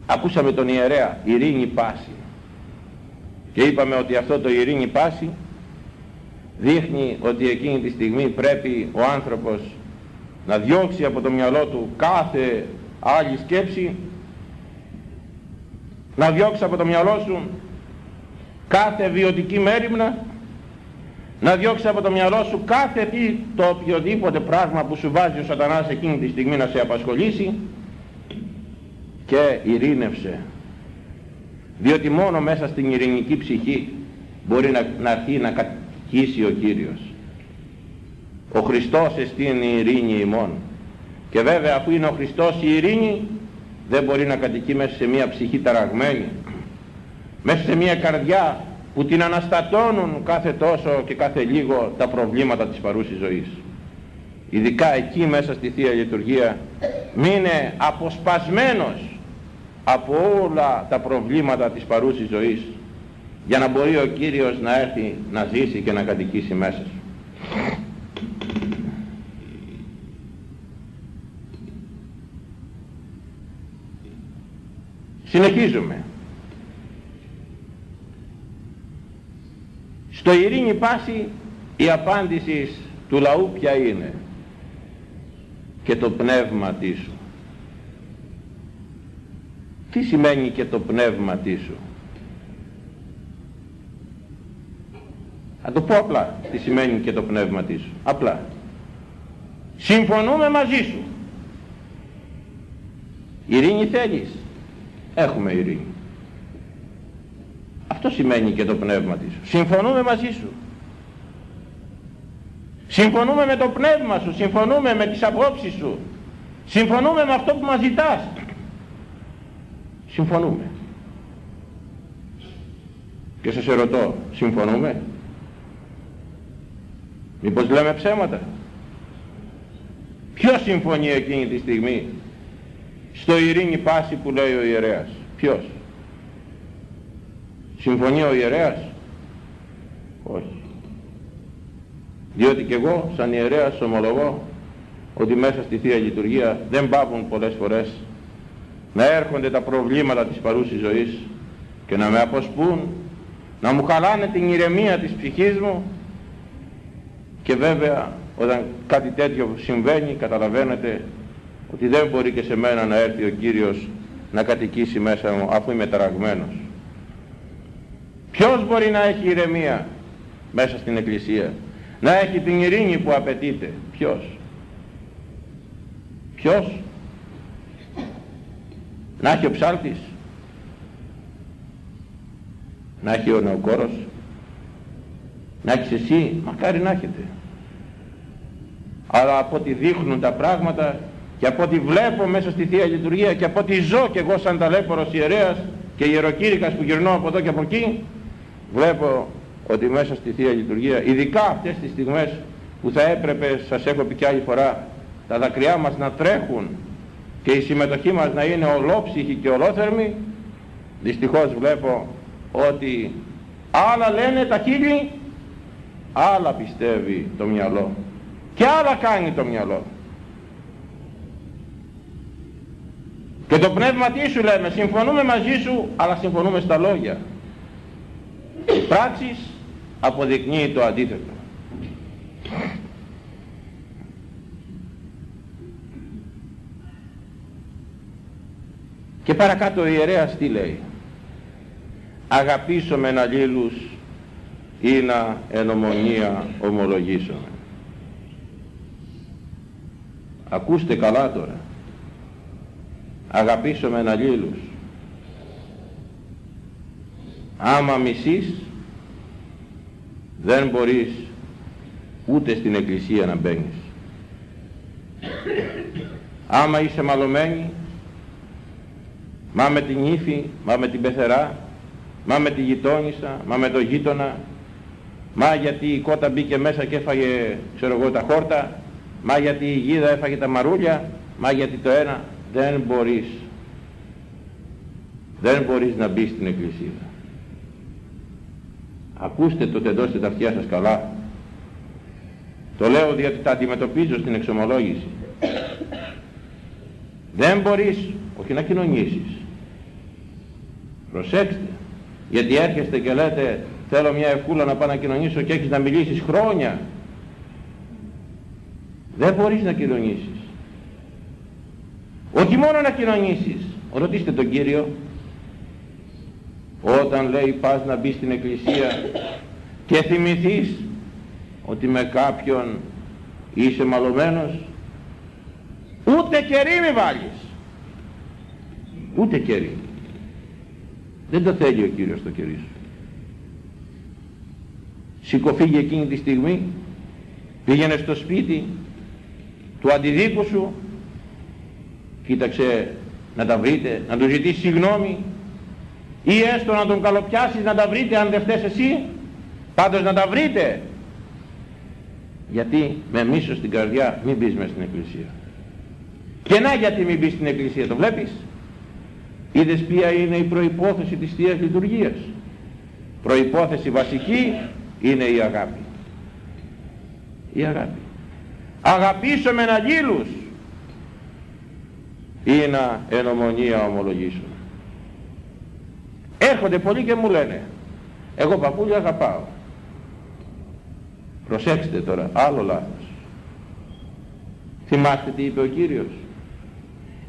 ακούσαμε τον ιερέα ειρήνη πάση. Και είπαμε ότι αυτό το ειρήνη πάση δείχνει ότι εκείνη τη στιγμή πρέπει ο άνθρωπος να διώξει από το μυαλό του κάθε άλλη σκέψη να διώξει από το μυαλό σου κάθε βιωτική μέρημνα να διώξει από το μυαλό σου κάθε τι το οποιοδήποτε πράγμα που σου βάζει ο σατανάς εκείνη τη στιγμή να σε απασχολήσει και ειρήνευσε. Διότι μόνο μέσα στην ειρηνική ψυχή μπορεί να, να έρθει να κατοικήσει ο Κύριος. Ο Χριστός εστίν η ειρήνη ημών. Και βέβαια αφού είναι ο Χριστός η ειρήνη δεν μπορεί να κατοικεί μέσα σε μια ψυχή ταραγμένη. Μέσα σε μια καρδιά που την αναστατώνουν κάθε τόσο και κάθε λίγο τα προβλήματα της παρούσης ζωής. Ειδικά εκεί μέσα στη Θεία Λειτουργία μείνε αποσπασμένος από όλα τα προβλήματα της παρούσης ζωής για να μπορεί ο Κύριος να έρθει να ζήσει και να κατοικήσει μέσα σου. Συνεχίζουμε. Στο ειρήνη πάση η απάντηση του λαού ποια είναι; Και το πνεύμα σου. Τι σημαίνει και το πνεύμα σου; Θα το πω απλά τι σημαίνει και το πνεύμα σου. Απλά. Συμφωνούμε μαζί σου. Ειρήνη θέλεις. Έχουμε ειρήνη. Αυτό σημαίνει και το πνεύμα της. Συμφωνούμε μαζί σου. Συμφωνούμε με το πνεύμα σου. Συμφωνούμε με τις απόψεις σου. Συμφωνούμε με αυτό που μας ζητάς. Συμφωνούμε. Και σας ερωτώ, συμφωνούμε; Μήπως λέμε ψέματα; Ποιος συμφωνεί εκείνη τη στιγμή στο ειρήνη πάση που λέει ο ιερέας; Ποιος; Συμφωνεί ο ιερέας; Όχι. Διότι και εγώ σαν ιερέας ομολογώ ότι μέσα στη Θεία Λειτουργία δεν πάβουν πολλές φορές να έρχονται τα προβλήματα της παρούσης ζωής και να με αποσπούν, να μου χαλάνε την ηρεμία της ψυχής μου και βέβαια όταν κάτι τέτοιο συμβαίνει καταλαβαίνετε ότι δεν μπορεί και σε μένα να έρθει ο Κύριος να κατοικήσει μέσα μου αφού είμαι ταραγμένος. Ποιος μπορεί να έχει ηρεμία μέσα στην Εκκλησία, να έχει την ειρήνη που απαιτείται, ποιος; Ποιος; Να έχει ο ψάλτης, να έχει ο νεοκόρος, να έχεις εσύ, μακάρι να έχετε. Αλλά από ό,τι δείχνουν τα πράγματα και από ό,τι βλέπω μέσα στη Θεία Λειτουργία και από ό,τι ζω και εγώ σαν ταλέπορος ιερέας και ιεροκήρυκας που γυρνώ από εδώ και από εκεί βλέπω ότι μέσα στη Θεία Λειτουργία ειδικά αυτές τις στιγμές που θα έπρεπε σας έχω πει και άλλη φορά τα δακρυά μας να τρέχουν και η συμμετοχή μας να είναι ολόψυχη και ολόθερμη δυστυχώς βλέπω ότι άλλα λένε τα χείλη άλλα πιστεύει το μυαλό. Και άλλα κάνει το μυαλό. Και το πνεύμα τι σου λέμε συμφωνούμε μαζί σου αλλά συμφωνούμε στα λόγια. Οι πράξεις αποδεικνύει το αντίθετο. Και παρακάτω ο ιερέας τι λέει. Αγαπήσω μεν αλλήλους ή να εν ομονία ομολογήσομαι ακούστε καλά τώρα. Αγαπήσω μεν αλλήλους άμα μισείς δεν μπορείς ούτε στην εκκλησία να μπαίνεις. Άμα είσαι μαλωμένη μα με την ύφη, μα με την πεθερά μα με τη γειτόνισσα, μα με το γείτονα μα γιατί η κότα μπήκε μέσα και έφαγε ξέρω εγώ τα χόρτα. Μα γιατί η γίδα έφαγε τα μαρούλια. Μα γιατί το ένα δεν μπορείς. Δεν μπορείς να μπεις στην εκκλησία. Ακούστε το τεντώστε τα αυτιά σας καλά το λέω διότι τα αντιμετωπίζω στην εξομολόγηση. Δεν μπορείς όχι να κοινωνήσεις. Προσέξτε γιατί έρχεστε και λέτε θέλω μια ευκούλα να πάω να κοινωνήσω και έχεις να μιλήσεις χρόνια. Δεν μπορείς να κοινωνήσεις. Όχι μόνο να κοινωνήσεις. Ρωτήστε τον Κύριο. Όταν λέει πας να μπεις στην εκκλησία και θυμηθείς ότι με κάποιον είσαι μαλωμένος ούτε κερί μη βάλεις. Ούτε κερί. Δεν το θέλει ο Κύριος το κερί σου σηκωφίγε εκείνη τη στιγμή πήγαινε στο σπίτι του αντιδίκου σου κοίταξε να τα βρείτε να του ζητήσει συγγνώμη ή έστω να τον καλοπιάσεις να τα βρείτε αν δεν φταίς εσύ πάντως να τα βρείτε. Γιατί με μίσος στην καρδιά μην μπεις μέσα στην εκκλησία. Και να γιατί μην μπεις στην εκκλησία το βλέπεις. Είδες ποια είναι η προϋπόθεση της Θείας Λειτουργίας. Προϋπόθεση βασική είναι η αγάπη. Η αγάπη. Αγαπήσω με αγγίλους ή να εν ομονία ομολογήσω. Έρχονται πολλοί και μου λένε εγώ παππούλια αγαπάω προσέξτε τώρα άλλο λάθος. Θυμάστε τι είπε ο Κύριος.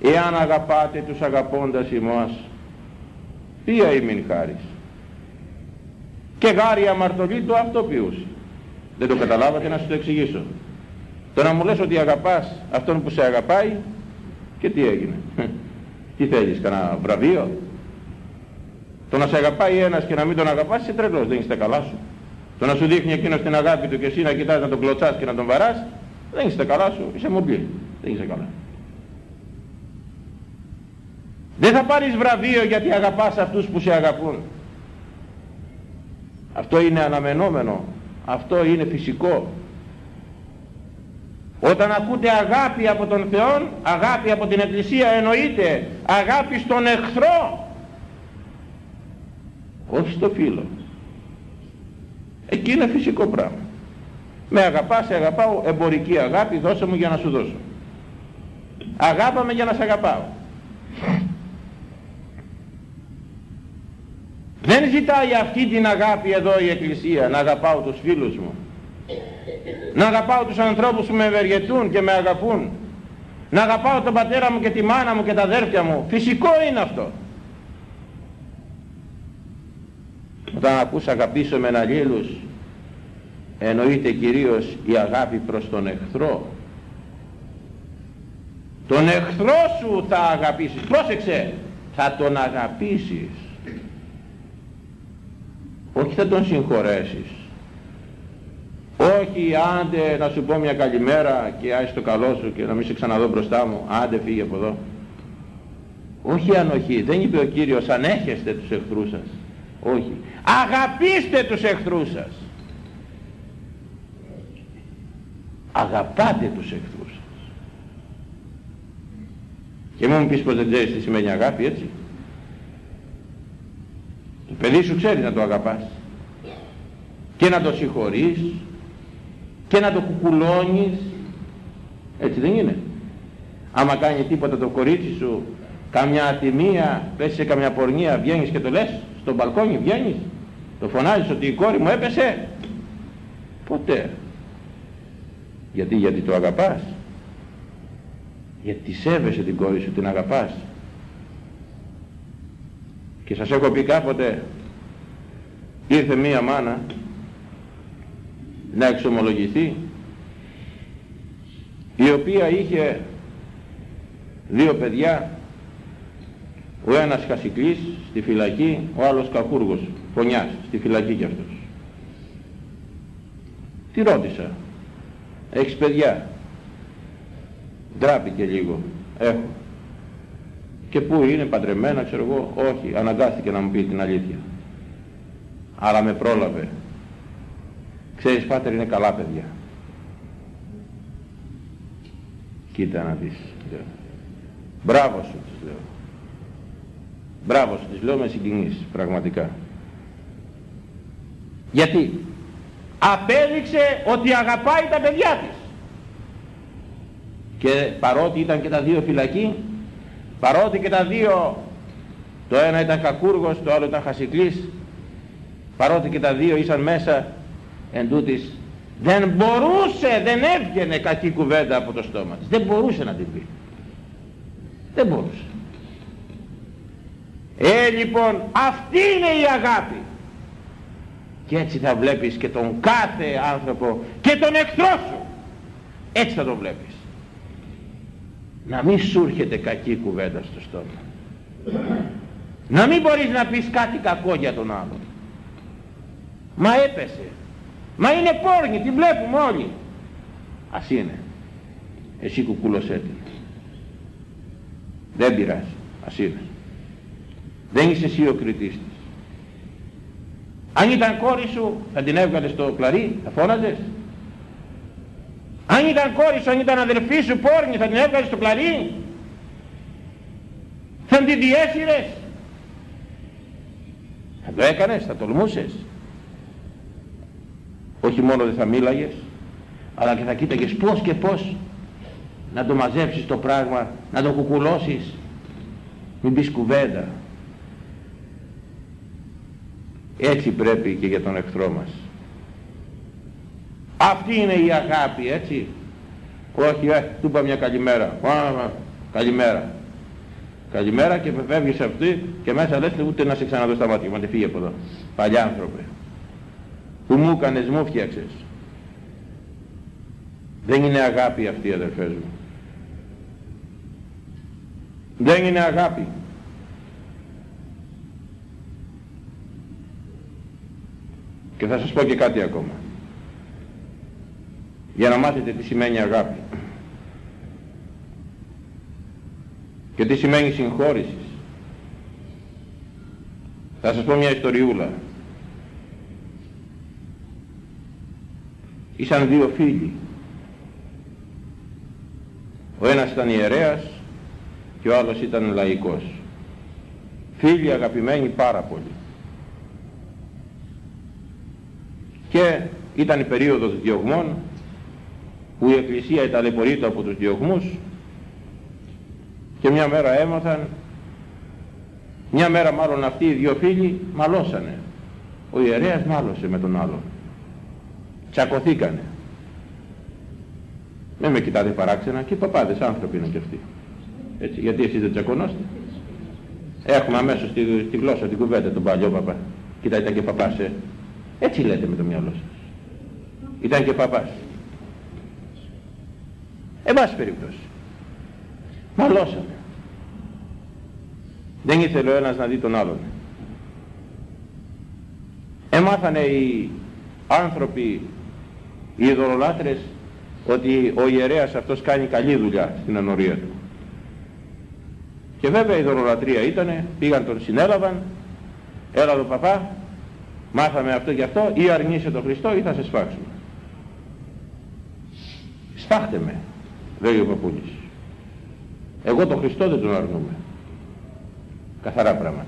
Εάν αγαπάτε τους αγαπώντας ημάς ποια ημιν χάρις και γάρι αμαρτωλή το αυτό ποιούσε δεν το καταλάβατε να σας το εξηγήσω το να μου λες ότι αγαπάς αυτόν που σε αγαπάει και τι έγινε τι θέλεις κανένα βραβείο; Το να σε αγαπάει ένας και να μην τον αγαπάς είσαι τρελός, δεν είστε καλά σου. Το να σου δείχνει εκείνος την αγάπη του και εσύ να κοιτάς να τον κλωτσάς και να τον βαράς, δεν είστε καλά σου, είσαι μομπλή, δεν είσαι καλά. Δεν θα πάρεις βραβείο γιατί αγαπάς αυτούς που σε αγαπούν. Αυτό είναι αναμενόμενο, αυτό είναι φυσικό. Όταν ακούτε αγάπη από τον Θεό, αγάπη από την Εκκλησία εννοείται αγάπη στον εχθρό όχι στο φίλο Εκεί είναι φυσικό πράγμα. Με αγαπάς, σε αγαπάω, εμπορική αγάπη, δώσε μου για να σου δώσω. Αγάπαμε για να σε αγαπάω. Δεν ζητάει αυτή την αγάπη εδώ η Εκκλησία, να αγαπάω τους φίλους μου. Να αγαπάω τους ανθρώπους που με ευεργετούν και με αγαπούν. Να αγαπάω τον πατέρα μου και τη μάνα μου και τα αδέρφια μου. Φυσικό είναι αυτό. Όταν ακούς αγαπήσω με αλλήλους, εννοείται κυρίως η αγάπη προς τον εχθρό. Τον εχθρό σου θα αγαπήσεις. Πρόσεξε, θα τον αγαπήσεις. Όχι θα τον συγχωρέσεις. Όχι άντε να σου πω μια καλημέρα και άσε το καλό σου και να μην σε ξαναδώ μπροστά μου. Άντε φύγε από εδώ. Όχι ανοχή. Δεν είπε ο Κύριος ανέχεστε τους εχθρούς σας. Όχι. Αγαπήστε τους εχθρούς σας. Αγαπάτε τους εχθρούς σας. Και μου πεις πως δεν ξέρεις τι σημαίνει αγάπη έτσι. Το παιδί σου ξέρεις να το αγαπάς. Και να το συγχωρείς. Και να το κουκουλώνεις. Έτσι δεν είναι. Άμα κάνει τίποτα το κορίτσι σου, καμιά ατιμία, πέσει σε καμιά πορνεία, βγαίνεις και το λες, στο μπαλκόνι βγαίνεις, το φωνάζεις ότι η κόρη μου έπεσε. Ποτέ. Γιατί, γιατί το αγαπάς. Γιατί σέβεσαι την κόρη σου, την αγαπάς. Και σας έχω πει κάποτε, ήρθε μία μάνα να εξομολογηθεί, η οποία είχε δύο παιδιά, ο ένας χασικλής στη φυλακή, ο άλλος κακούργος, φωνιάς, στη φυλακή κι αυτός. Τι ρώτησα, έχεις παιδιά, ντράπηκε λίγο, έχω. Και πού είναι παντρεμένα, ξέρω εγώ, όχι, αναγκάστηκε να μου πει την αλήθεια. Αλλά με πρόλαβε. Ξέρεις πάτερ είναι καλά παιδιά. Κοίτα να δεις. Μπράβο σου, τους λέω. Μπράβο σου, τις λέω με συγκινήσεις, πραγματικά. Γιατί απέδειξε ότι αγαπάει τα παιδιά της. Και παρότι ήταν και τα δύο φυλακοί, παρότι και τα δύο, το ένα ήταν κακούργος, το άλλο ήταν χασικλής, παρότι και τα δύο ήσαν μέσα εν τούτης, δεν μπορούσε, δεν έβγαινε κακή κουβέντα από το στόμα της. Δεν μπορούσε να την πει. Δεν μπορούσε. Ε, λοιπόν, αυτή είναι η αγάπη. Και έτσι θα βλέπεις και τον κάθε άνθρωπο και τον εχθρό σου. Έτσι θα τον βλέπεις. Να μην σου έρχεται κακή κουβέντα στο στόμα. Να μην μπορείς να πεις κάτι κακό για τον άλλον. Μα έπεσε. Μα είναι πόρνη, την βλέπουμε όλοι. Ας είναι. Εσύ κουκούλωσέ την. Δεν πειράζει. Ας είναι. Δεν είσαι εσύ ο κριτής της. Αν ήταν κόρη σου θα την έβγαλες στο κλαρί, θα φώναζες; Αν ήταν κόρη σου, αν ήταν αδερφή σου πόρνη θα την έβγαλες στο κλαρί; Θα την διέσυρες; Θα το έκανες, θα τολμούσες; Όχι μόνο δεν θα μίλαγες, αλλά και θα κοίταγες πώς και πώς να το μαζέψεις το πράγμα, να το κουκουλώσεις. Μην πεις κουβέντα. Έτσι πρέπει και για τον εχθρό μας. Αυτή είναι η αγάπη, έτσι. Όχι, ε, του είπα μια καλημέρα. Α, καλημέρα. Καλημέρα και φεύγεις αυτή και μέσα λες ούτε να σε ξαναδώ στα μάτια. Μα φύγε από εδώ. Παλιά άνθρωπε. Που μου έκανες, μου φτιάξες. Δεν είναι αγάπη αυτή αδερφές μου. Δεν είναι αγάπη. Και θα σας πω και κάτι ακόμα. Για να μάθετε τι σημαίνει αγάπη. Και τι σημαίνει συγχώρησης. Θα σας πω μια ιστοριούλα. Ήσαν δύο φίλοι. Ο ένας ήταν ιερέας και ο άλλος ήταν λαϊκός. Φίλοι αγαπημένοι πάρα πολύ. και ήταν η περίοδος διωγμών που η Εκκλησία εταλαιπωρείται από τους διωγμούς και μια μέρα έμαθαν μια μέρα μάλλον αυτοί οι δύο φίλοι μαλώσανε ο ιερέας μάλωσε με τον άλλον τσακωθήκανε. Με με κοιτάτε παράξενα και οι παπάδες άνθρωποι είναι και αυτοί. Έτσι γιατί εσείς δεν τσακωνόστε; Έχουμε αμέσως στη, στη γλώσσα την κουβέντα τον παλιό παπά. Κοιτά ήταν και παπάς ε. έτσι λέτε με το μυαλό σας. Ήταν και παπάς. Εν πάση περιπτώσει μαλώσανε. Δεν ήθελε ο ένας να δει τον άλλον. Έμαθανε οι άνθρωποι, οι ειδωλολάτρες, ότι ο ιερέας αυτός κάνει καλή δουλειά στην ανορία του. Και βέβαια η ειδωλολατρία ήτανε, πήγαν τον συνέλαβαν, έλα εδώ παπά, μάθαμε αυτό και αυτό, ή αρνείσαι τον Χριστό ή θα σε σφάξουμε. Σφάχτε με, λέει ο παππούλης. Εγώ τον Χριστό δεν τον αρνούμε. Καθαρά πράγματα.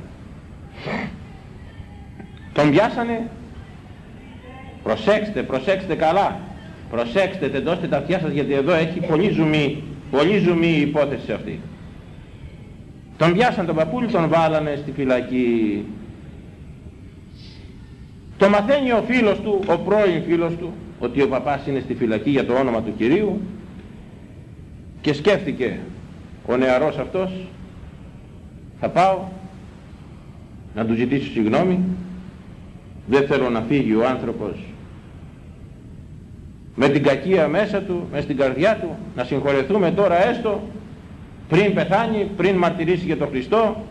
Τον πιάσανε. Προσέξτε, προσέξτε καλά. Προσέξτε, τεντώστε τα αυτιά σας γιατί εδώ έχει πολύ ζουμί, πολύ ζουμί η υπόθεση αυτή. Τον πιάσαν τον παππούλη, τον βάλανε στη φυλακή. Το μαθαίνει ο φίλος του, ο πρώην φίλος του, ότι ο παπάς είναι στη φυλακή για το όνομα του Κυρίου και σκέφτηκε ο νεαρός αυτός θα πάω να του ζητήσω συγγνώμη δεν θέλω να φύγει ο άνθρωπος με την κακία μέσα του, μες στην καρδιά του, να συγχωρεθούμε τώρα έστω πριν πεθάνει, πριν μαρτυρήσει για τον Χριστό,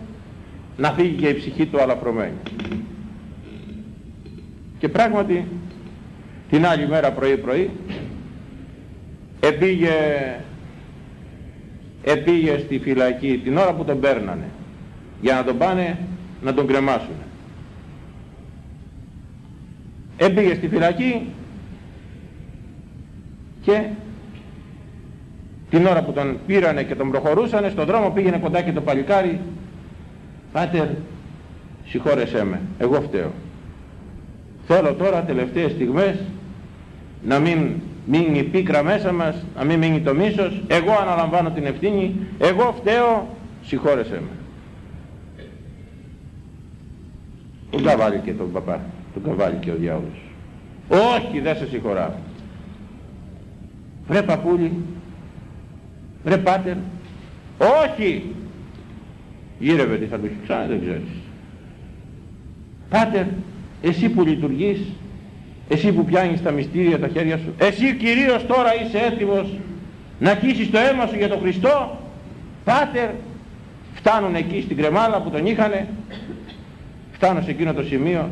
να φύγει και η ψυχή του αλαφρωμένη. Και πράγματι την άλλη μέρα πρωί πρωί επήγε, επήγε στη φυλακή την ώρα που τον παίρνανε για να τον πάνε να τον κρεμάσουν. Έμπηγε στη φυλακή και την ώρα που τον πήρανε και τον προχωρούσανε στον δρόμο πήγαινε κοντά και το παλικάρι «Πάτερ, συγχώρεσέ με, εγώ φταίω. Θέλω τώρα τελευταίες στιγμές να μην μείνει πίκρα μέσα μας, να μην μείνει το μίσος, εγώ αναλαμβάνω την ευθύνη, εγώ φταίω, συγχώρεσέ με». Τον καβάλει και τον παπά τον καβάλει και ο διάολος. Όχι δεν σε συγχωράω. Βρε παππούλη, βρε πάτερ, όχι. Γύρευε τι θα του ξανά δεν ξέρεις. Πάτερ, εσύ που λειτουργείς, εσύ που πιάνεις τα μυστήρια τα χέρια σου, εσύ κυρίως τώρα είσαι έτοιμος να κύσεις το αίμα σου για τον Χριστό, πάτερ, φτάνουν εκεί στην κρεμάλα που τον είχανε, φτάνουν σε εκείνο το σημείο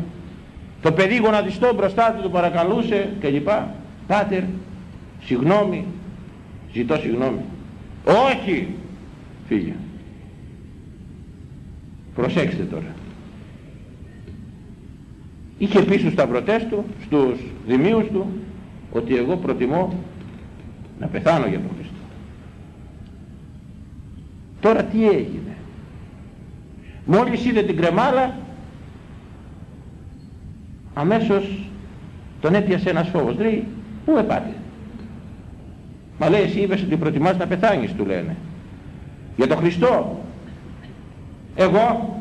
το παιδί γονατιστό μπροστά του το παρακαλούσε και λοιπά. Πάτερ, συγγνώμη, ζητώ συγγνώμη. Όχι, φύγε. Προσέξτε τώρα. Είχε πει στους σταυρωτές του, στους δημίους του, ότι εγώ προτιμώ να πεθάνω για τον Χριστό. Τώρα τι έγινε; Μόλις είδε την κρεμάλα αμέσως τον έπιασε ένας φόβος. Λέει, πού επάτε. Μα λέει, εσύ είπες ότι προτιμάς να πεθάνεις, του λένε. Για τον Χριστό. Εγώ,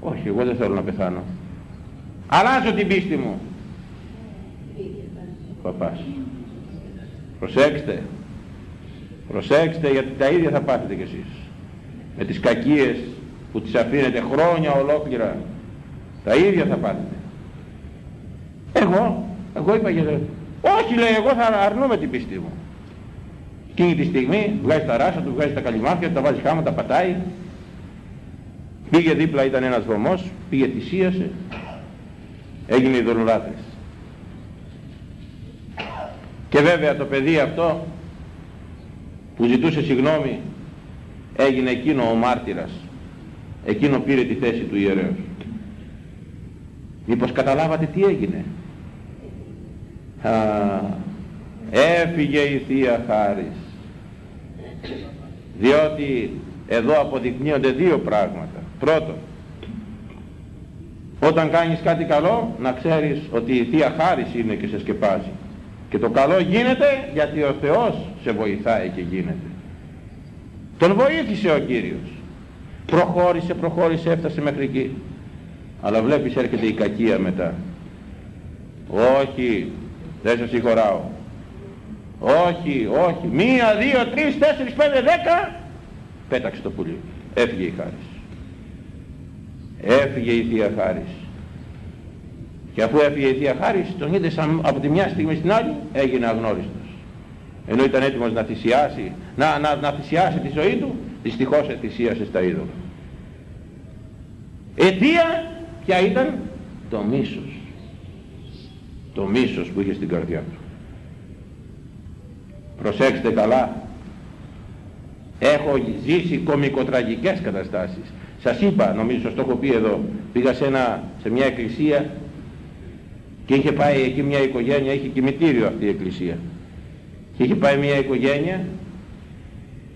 όχι, εγώ δεν θέλω να πεθάνω. Αλλάζω την πίστη μου. Παπάς. Προσέξτε. Προσέξτε γιατί τα ίδια θα πάθετε κι εσείς. Με τις κακίες που τις αφήνετε χρόνια ολόκληρα. Τα ίδια θα πάθετε. Εγώ, εγώ είπα για Όχι λέει, εγώ θα αρνούμε την πίστη μου. Εκείνη τη στιγμή βγάζει τα ράσα του, βγάζει τα καλυμάτια, τα βάζει χάμα, τα πατάει. Πήγε δίπλα, ήταν ένας βωμός, πήγε θυσίασε, έγινε ειδωλολάτρης. Και βέβαια το παιδί αυτό που ζητούσε συγγνώμη έγινε εκείνο ο μάρτυρας. Εκείνο πήρε τη θέση του ιερέως. Μήπως καταλάβατε τι έγινε; Α, έφυγε η Θεία Χάρις. Διότι εδώ αποδεικνύονται δύο πράγματα. Πρώτον, όταν κάνεις κάτι καλό να ξέρεις ότι η Θεία Χάρις είναι και σε σκεπάζει. Και το καλό γίνεται γιατί ο Θεός σε βοηθάει και γίνεται. Τον βοήθησε ο Κύριος. Προχώρησε προχώρησε έφτασε μέχρι εκεί. Αλλά βλέπεις έρχεται η κακία μετά. Όχι δεν σας συγχωράω όχι όχι. Μία δύο τρεις τέσσερις πέντε δέκα. Πέταξε το πουλί. Έφυγε η χάρις έφυγε η Θεία Χάρις και αφού έφυγε η Θεία Χάρις τον είδε σαν από τη μια στιγμή στην άλλη έγινε αγνώριστος. Ενώ ήταν έτοιμος να θυσιάσει να, να, να θυσιάσει τη ζωή του δυστυχώς θυσίασε στα είδωλα. Αιτία ποια ήταν; Το μίσος. Το μίσος που είχε στην καρδιά του προσέξτε καλά έχω ζήσει κομικοτραγικές καταστάσεις σας είπα, νομίζω σας το έχω πει εδώ, πήγα σε, ένα, σε μια εκκλησία και είχε πάει εκεί μια οικογένεια, είχε κημητήριο αυτή η εκκλησία. Και είχε πάει μια οικογένεια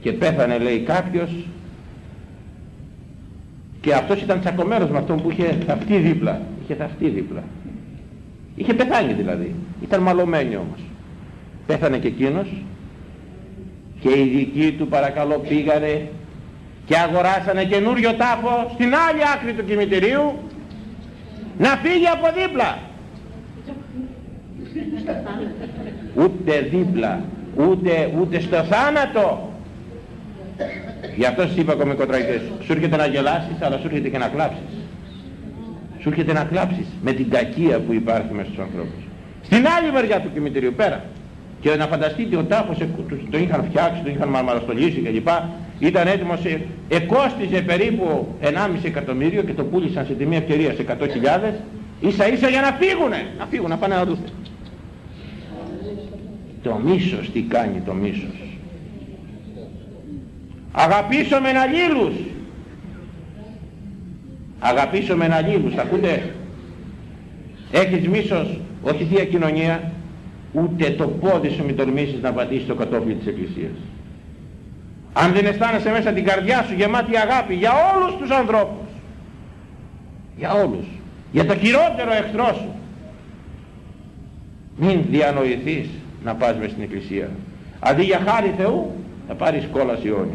και πέθανε λέει κάποιος και αυτός ήταν τσακωμένος με αυτόν που είχε θαυτεί δίπλα. Είχε θαυτεί δίπλα. Είχε πεθάνει δηλαδή. Ήταν μαλωμένοι όμως. Πέθανε και εκείνος και οι δικοί του παρακαλώ πήγανε και αγοράσανε καινούριο τάφο στην άλλη άκρη του κημητηρίου να φύγει από δίπλα. Ούτε δίπλα ούτε, ούτε στο θάνατο. Γι' αυτό σας είπα κομικοτραγικές σου έρχεται να γελάσεις αλλά σου έρχεται και να κλάψεις. Σου έρχεται να κλάψεις με την κακία που υπάρχει μέσα στους ανθρώπους. Στην άλλη μεριά του κημητηρίου πέρα και να φανταστείτε ο τάφος το είχαν φτιάξει, το είχαν μαρμαραστολίσει κλπ ήταν έτοιμος, ε, εκόστιζε περίπου 1,5 εκατομμύριο και το πούλησαν σε τιμή ευκαιρίας σε 100.000 ίσα ίσα για να φύγουνε, να φύγουν, να πάνε να δουν. Το μίσος τι κάνει το μίσος; Αγαπήσω με αλλήλους. Αγαπήσω με αλλήλους, ακούτε; Έχεις μίσος, όχι θεία κοινωνία, ούτε το πόδι σου μην τολμήσεις να πατήσεις το κατόφλι της Εκκλησίας. Αν δεν αισθάνεσαι μέσα την καρδιά σου γεμάτη αγάπη για όλους τους ανθρώπους για όλους για το χειρότερο εχθρό σου μην διανοηθείς να πας μες στην εκκλησία. Αντί για χάρη Θεού θα πάρεις κόλαση όνει